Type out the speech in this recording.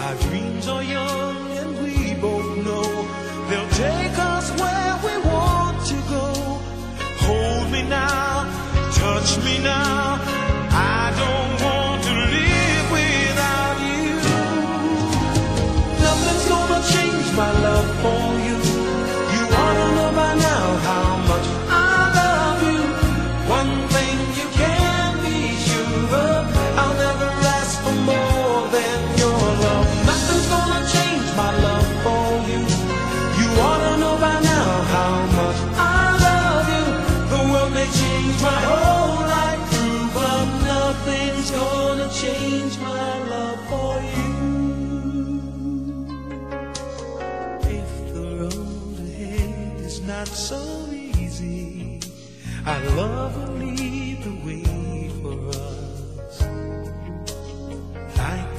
Our dreams are young and we both know they'll take us where we want to go. Hold me now, touch me now. Gonna change my love for you. You know by now how much I love you. The world may change my whole life through, but nothing's gonna change my love for you. If the road ahead is not so easy, I'd love to